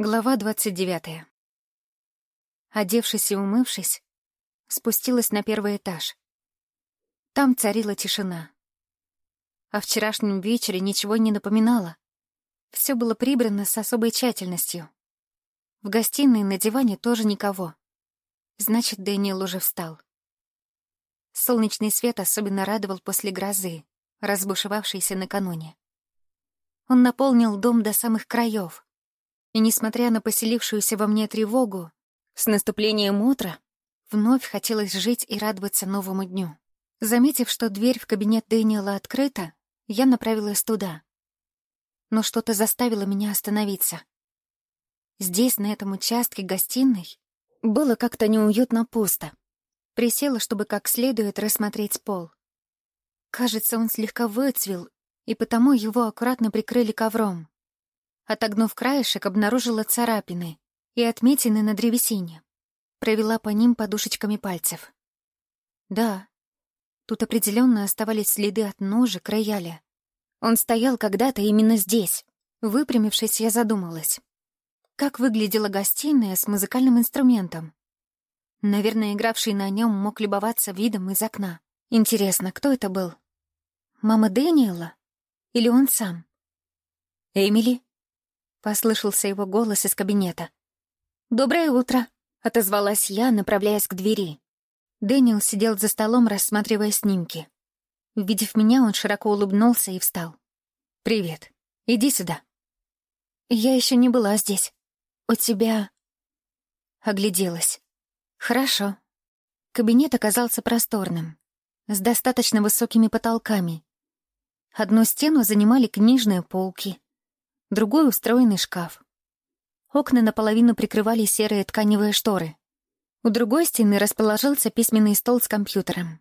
Глава двадцать девятая. Одевшись и умывшись, спустилась на первый этаж. Там царила тишина. О вчерашнем вечере ничего не напоминало. Все было прибрано с особой тщательностью. В гостиной на диване тоже никого. Значит, Дэниел уже встал. Солнечный свет особенно радовал после грозы, разбушевавшейся накануне. Он наполнил дом до самых краев — и, несмотря на поселившуюся во мне тревогу, с наступлением утра вновь хотелось жить и радоваться новому дню. Заметив, что дверь в кабинет Дэниела открыта, я направилась туда. Но что-то заставило меня остановиться. Здесь, на этом участке гостиной, было как-то неуютно пусто. Присела, чтобы как следует рассмотреть пол. Кажется, он слегка выцвел, и потому его аккуратно прикрыли ковром. Отогнув краешек, обнаружила царапины и отметины на древесине. Провела по ним подушечками пальцев. Да, тут определенно оставались следы от ножек рояля. Он стоял когда-то именно здесь. Выпрямившись, я задумалась. Как выглядела гостиная с музыкальным инструментом? Наверное, игравший на нем мог любоваться видом из окна. Интересно, кто это был? Мама Дэниела? Или он сам? «Эмили?» Послышался его голос из кабинета. «Доброе утро», — отозвалась я, направляясь к двери. Дэниел сидел за столом, рассматривая снимки. Увидев меня, он широко улыбнулся и встал. «Привет. Иди сюда». «Я еще не была здесь. У тебя...» Огляделась. «Хорошо». Кабинет оказался просторным, с достаточно высокими потолками. Одну стену занимали книжные полки, другой — устроенный шкаф. Окна наполовину прикрывали серые тканевые шторы. У другой стены расположился письменный стол с компьютером.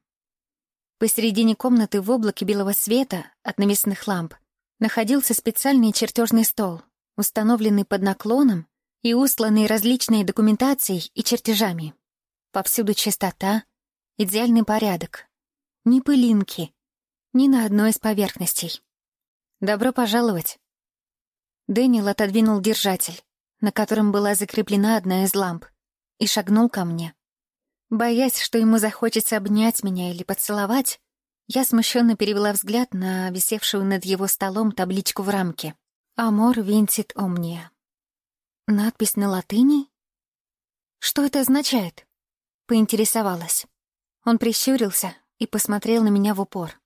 Посередине комнаты в облаке белого света от навесных ламп находился специальный чертежный стол, установленный под наклоном и устланный различной документацией и чертежами. Повсюду чистота, идеальный порядок. Ни пылинки, ни на одной из поверхностей. «Добро пожаловать», Дэниел отодвинул держатель, на котором была закреплена одна из ламп, и шагнул ко мне. Боясь, что ему захочется обнять меня или поцеловать, я смущенно перевела взгляд на висевшую над его столом табличку в рамке. «Амор винтит омния». Надпись на латыни? Что это означает? Поинтересовалась. Он прищурился и посмотрел на меня в упор.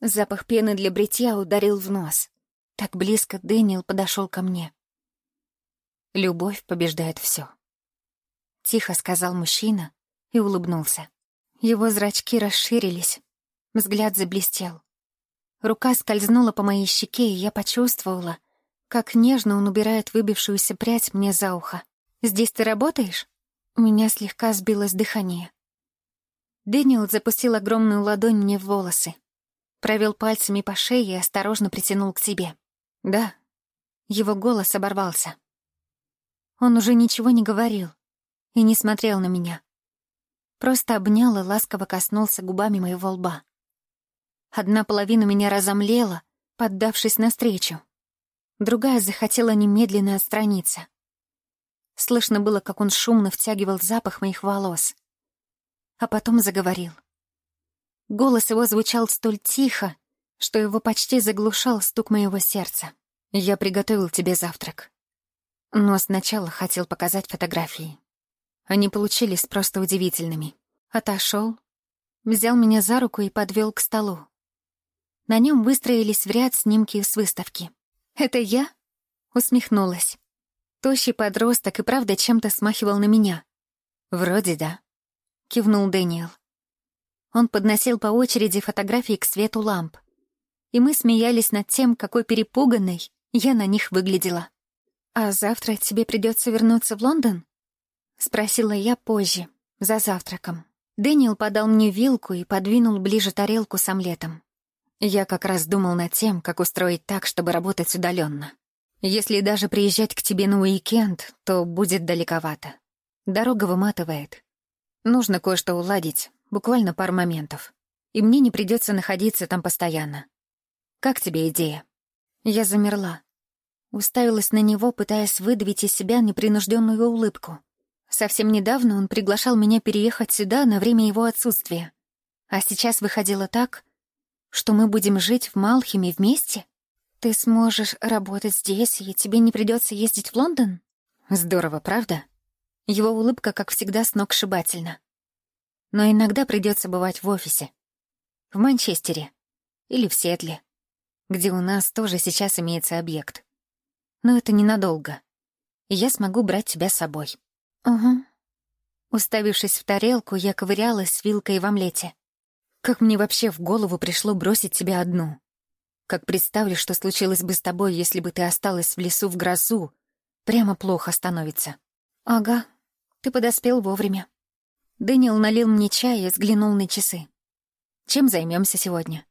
Запах пены для бритья ударил в нос. Так близко Дэниел подошел ко мне. «Любовь побеждает все», — тихо сказал мужчина и улыбнулся. Его зрачки расширились, взгляд заблестел. Рука скользнула по моей щеке, и я почувствовала, как нежно он убирает выбившуюся прядь мне за ухо. «Здесь ты работаешь?» У меня слегка сбилось дыхание. Дэниел запустил огромную ладонь мне в волосы, провел пальцами по шее и осторожно притянул к себе. «Да». Его голос оборвался. Он уже ничего не говорил и не смотрел на меня. Просто обнял и ласково коснулся губами моего лба. Одна половина меня разомлела, поддавшись навстречу. Другая захотела немедленно отстраниться. Слышно было, как он шумно втягивал запах моих волос. А потом заговорил. Голос его звучал столь тихо, что его почти заглушал стук моего сердца. «Я приготовил тебе завтрак. Но сначала хотел показать фотографии. Они получились просто удивительными. Отошел, взял меня за руку и подвел к столу. На нем выстроились в ряд снимки с выставки. «Это я?» — усмехнулась. Тощий подросток и правда чем-то смахивал на меня. «Вроде да», — кивнул Дэниел. Он подносил по очереди фотографии к свету ламп и мы смеялись над тем, какой перепуганной я на них выглядела. «А завтра тебе придется вернуться в Лондон?» — спросила я позже, за завтраком. Дэниел подал мне вилку и подвинул ближе тарелку с омлетом. Я как раз думал над тем, как устроить так, чтобы работать удаленно. Если даже приезжать к тебе на уикенд, то будет далековато. Дорога выматывает. Нужно кое-что уладить, буквально пару моментов. И мне не придется находиться там постоянно. Как тебе идея?» Я замерла. Уставилась на него, пытаясь выдавить из себя непринужденную улыбку. Совсем недавно он приглашал меня переехать сюда на время его отсутствия. А сейчас выходило так, что мы будем жить в Малхиме вместе? Ты сможешь работать здесь, и тебе не придется ездить в Лондон? Здорово, правда? Его улыбка, как всегда, сногсшибательна. Но иногда придется бывать в офисе. В Манчестере. Или в Сетле. Где у нас тоже сейчас имеется объект. Но это ненадолго. И я смогу брать тебя с собой. Угу. Уставившись в тарелку, я ковырялась с вилкой в омлете. Как мне вообще в голову пришло бросить тебя одну? Как представлю, что случилось бы с тобой, если бы ты осталась в лесу в грозу, прямо плохо становится. Ага, ты подоспел вовремя. Дэниел налил мне чай и взглянул на часы. Чем займемся сегодня?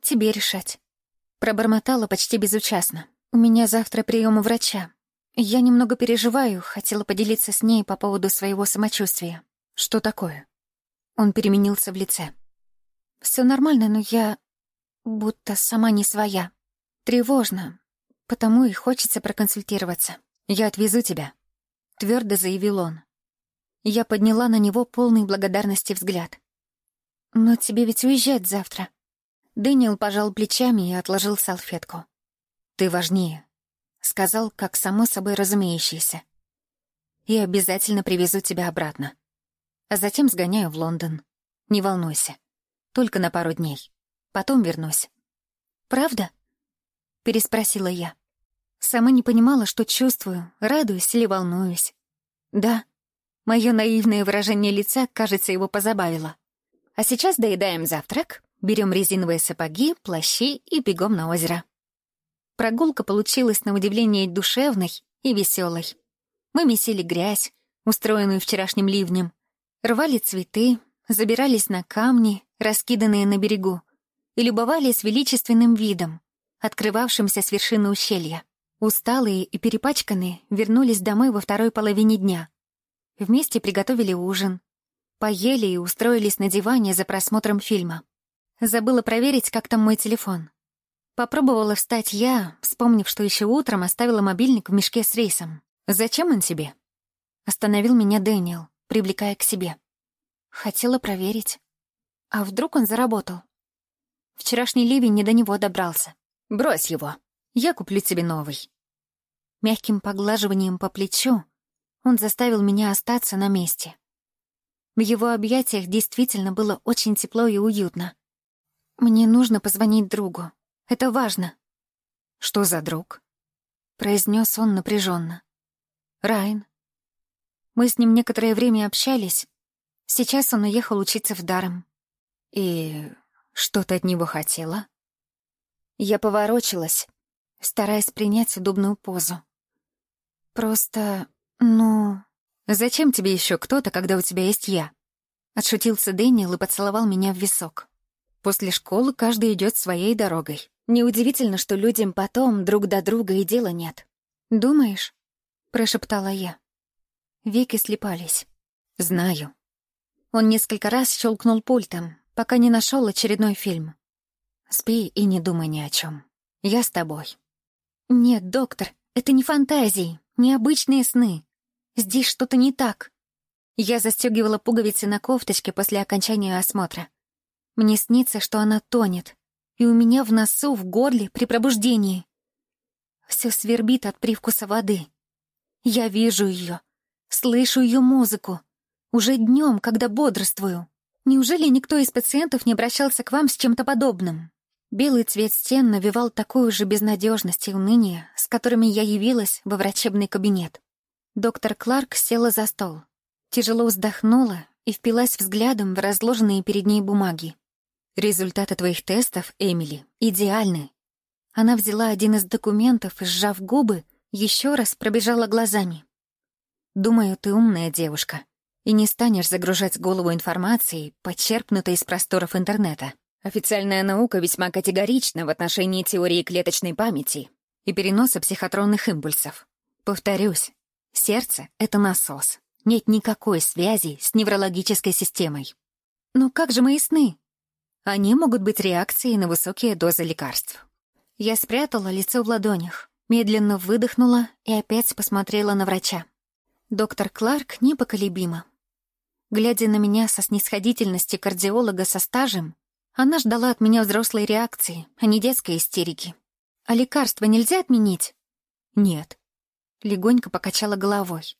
Тебе решать. Пробормотала почти безучастно. У меня завтра прием у врача. Я немного переживаю, хотела поделиться с ней по поводу своего самочувствия. Что такое? Он переменился в лице. Все нормально, но я будто сама не своя. Тревожно, потому и хочется проконсультироваться. Я отвезу тебя, твердо заявил он. Я подняла на него полный благодарности взгляд. «Но тебе ведь уезжать завтра». Дэниел пожал плечами и отложил салфетку. «Ты важнее», — сказал, как само собой разумеющееся. «И обязательно привезу тебя обратно. А затем сгоняю в Лондон. Не волнуйся. Только на пару дней. Потом вернусь. «Правда?» — переспросила я. Сама не понимала, что чувствую, радуюсь или волнуюсь. «Да». Мое наивное выражение лица, кажется, его позабавило. А сейчас доедаем завтрак, берем резиновые сапоги, плащи и бегом на озеро. Прогулка получилась на удивление душевной и веселой. Мы месили грязь, устроенную вчерашним ливнем, рвали цветы, забирались на камни, раскиданные на берегу, и любовались величественным видом, открывавшимся с вершины ущелья. Усталые и перепачканные вернулись домой во второй половине дня. Вместе приготовили ужин, поели и устроились на диване за просмотром фильма. Забыла проверить, как там мой телефон. Попробовала встать я, вспомнив, что еще утром оставила мобильник в мешке с рейсом. «Зачем он тебе?» Остановил меня Дэниел, привлекая к себе. Хотела проверить. А вдруг он заработал? Вчерашний ливень не до него добрался. Брось его. Я куплю тебе новый. Мягким поглаживанием по плечу он заставил меня остаться на месте. В его объятиях действительно было очень тепло и уютно. «Мне нужно позвонить другу. Это важно». «Что за друг?» — произнес он напряженно. «Райан. Мы с ним некоторое время общались. Сейчас он уехал учиться в Даром. «И что ты от него хотела?» Я поворочилась, стараясь принять удобную позу. «Просто, ну...» «Зачем тебе еще кто-то, когда у тебя есть я?» Отшутился Дэниел и поцеловал меня в висок. После школы каждый идет своей дорогой. Неудивительно, что людям потом друг до друга и дела нет. «Думаешь?» — прошептала я. Веки слепались. «Знаю». Он несколько раз щелкнул пультом, пока не нашел очередной фильм. Спи и не думай ни о чем. Я с тобой. Нет, доктор, это не фантазии, не обычные сны. Здесь что-то не так. Я застегивала пуговицы на кофточке после окончания осмотра. Мне снится, что она тонет, и у меня в носу, в горле, при пробуждении. Все свербит от привкуса воды. Я вижу ее, слышу ее музыку. Уже днем, когда бодрствую. Неужели никто из пациентов не обращался к вам с чем-то подобным? Белый цвет стен навевал такую же безнадежность и уныние, с которыми я явилась во врачебный кабинет. Доктор Кларк села за стол, тяжело вздохнула и впилась взглядом в разложенные перед ней бумаги. «Результаты твоих тестов, Эмили, идеальны». Она взяла один из документов и, сжав губы, еще раз пробежала глазами. «Думаю, ты умная девушка и не станешь загружать голову информацией, почерпнутой из просторов интернета. Официальная наука весьма категорична в отношении теории клеточной памяти и переноса психотронных импульсов. Повторюсь, сердце — это насос. Нет никакой связи с неврологической системой. Но как же мои сны? Они могут быть реакцией на высокие дозы лекарств. Я спрятала лицо в ладонях, Медленно выдохнула и опять посмотрела на врача. Доктор Кларк непоколебима. Глядя на меня со снисходительности кардиолога со стажем, она ждала от меня взрослой реакции, а не детской истерики. «А лекарства нельзя отменить?» «Нет». Легонько покачала головой.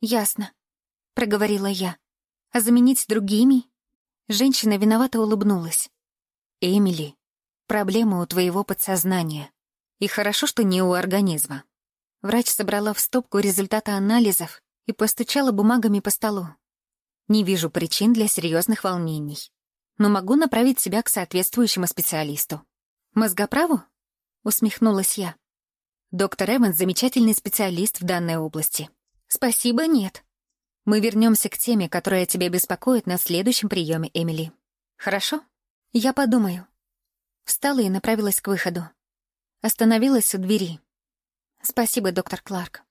«Ясно», — проговорила я. «А заменить другими?» Женщина виновато улыбнулась. «Эмили, проблема у твоего подсознания. И хорошо, что не у организма». Врач собрала в стопку результаты анализов и постучала бумагами по столу. Не вижу причин для серьезных волнений. Но могу направить себя к соответствующему специалисту. «Мозгоправу?» — усмехнулась я. «Доктор Эванс — замечательный специалист в данной области». «Спасибо, нет». Мы вернемся к теме, которая тебя беспокоит на следующем приеме, Эмили. Хорошо? Я подумаю. Встала и направилась к выходу. Остановилась у двери. Спасибо, доктор Кларк.